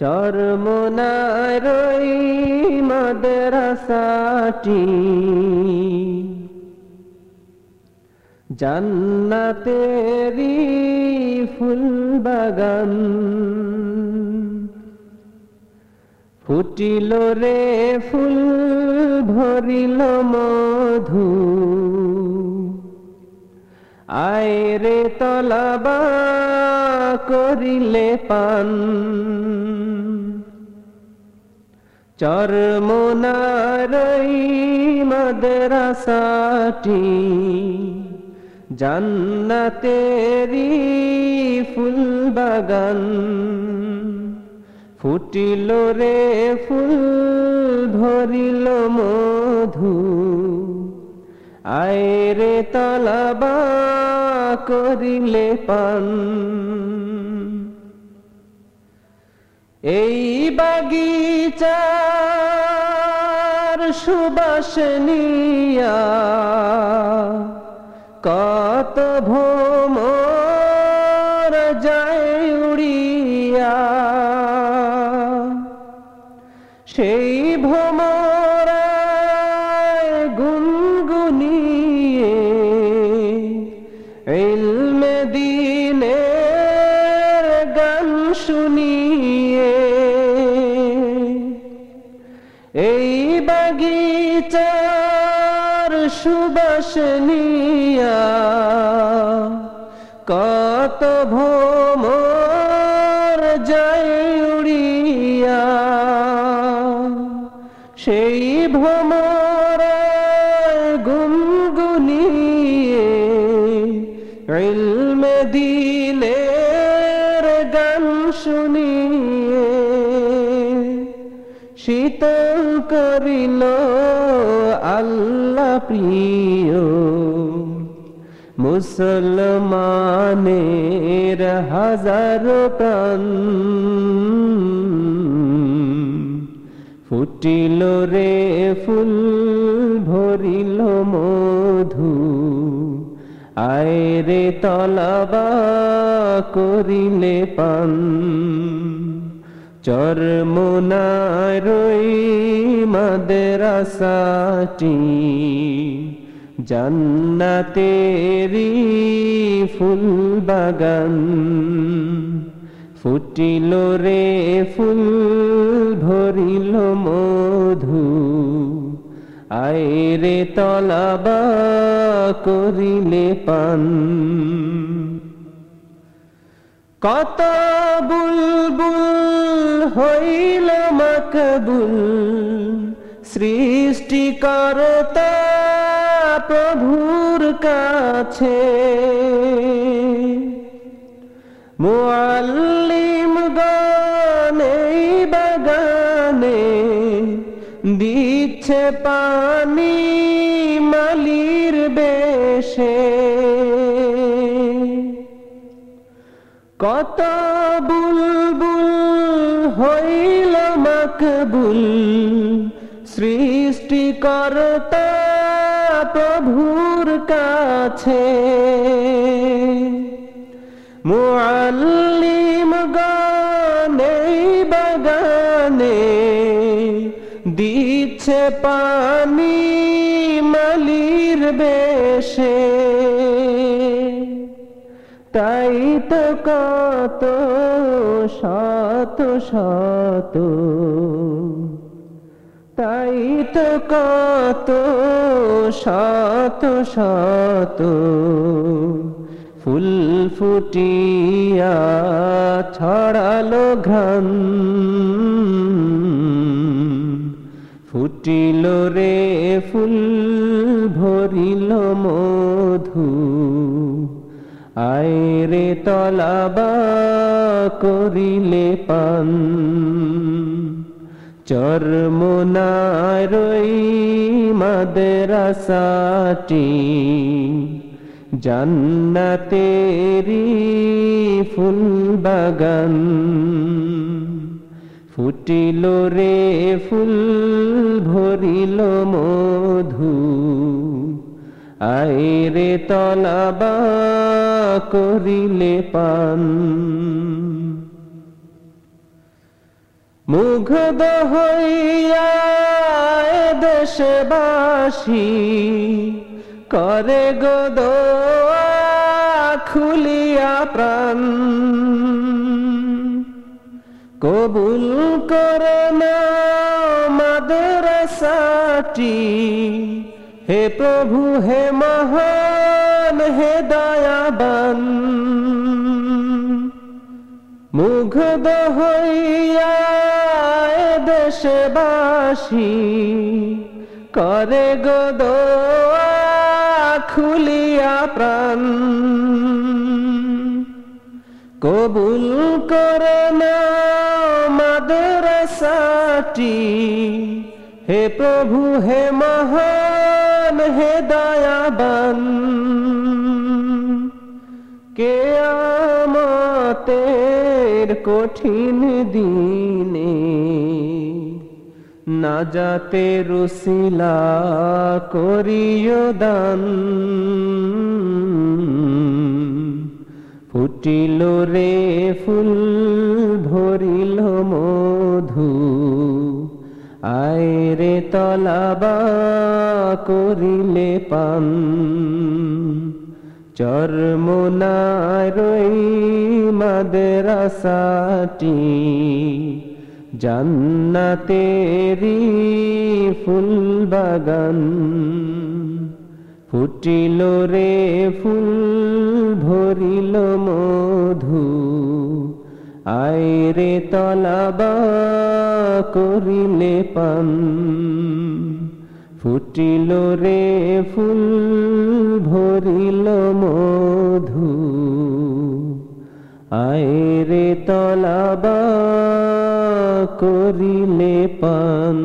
চরমনার ওই মাদ্রাসাটি। জান্নাতেরি ফুল বাগান ফুটিল রে ফুল ভরিল মধু। আয় রে তলাবা করিলে পান। চরমনারই মাদ্রাসাটি জান্নাতেরি ফুল বাগান ফুটিল রে ফুল, ধরিল মধু আয় রে তলাবা করিলে পান। এই বাগিচার সুবাস নিয়া কত ভোমর যায় এই বাগিচার সুবাস নিয়া কত ভোমর যায় উড়িয়া। সেই ভোমর গুনগুনিয়ে ইলমে দিলের গান শুনিয়ে শীতল করিল আল্লাহ প্রিয়। মুসলমানের হাজার প্রাণ ফুটিল রে, ফুল ভরিল মধু। আয় রে তলাবা করিলে পান। চরমনারই মাদ্রাসাটি। জান্নাতেরি ফুল বাগান। ফুটিল রে ফুল ভরিল মধু। আয় রে তলাবা করিলে পান। কত বুলবুল হইল মকবুল সৃষ্টিকর্তা প্রভুর কাছে। মুআল্লিম গানে বাগানে দিচ্ছে পানি মালির বেশে। কত বুলবুল হইল মকবুল। সৃষ্টিকর্তা প্রভুর কাছে। মুআল্লিম গানে বাগানে দিচ্ছে পানি মালির বেশে। তাই তো কত শত শত, তাই তো কত শত শত ফুল ফুটিয়া ছড়ালো ঘ্রাণ, ফুটিল রে ফুল, ভরিল মধু। আয় রে তলাবা করিলে পান। চরমনারই মাদ্রাসাটি জান্নাতেরি ফুল বাগান ফুটিল রে ফুল, ভরিল মধু আয় রে তলাবা করিলে পান। মুগ্ধ হইয়া দেশবাসী করে গো দোয়া খুলিয়া প্রাণ। কবুল করে না মাদ্রাসাটি হে প্রভু, হে মহান, হে দয়াবান, মুগ্ধ হইয়া দেশবাসী, করে গো দোয়া খুলিয়া প্রাণ। কবুল করে না মাদ্রাসাটি, হে প্রভু, হে মহান হে দয়াবান। কে আমাতের কঠিন দিনে না যাতে রুসিলা করিও দান। ফুটিল রে ফুল, ভরিল মধু। আয় রে তলাবা করিলে পান। চর্মনারই মাদ্রাসাটি জান্নাতেরি ফুল বাগান ফুটিল রে ফুল, ভরিল মধু আয় রে তলাবা করিলে পান। ফুটিল রে ফুল, ভরিল মধু। আয় রে তলাবা করিলে পান।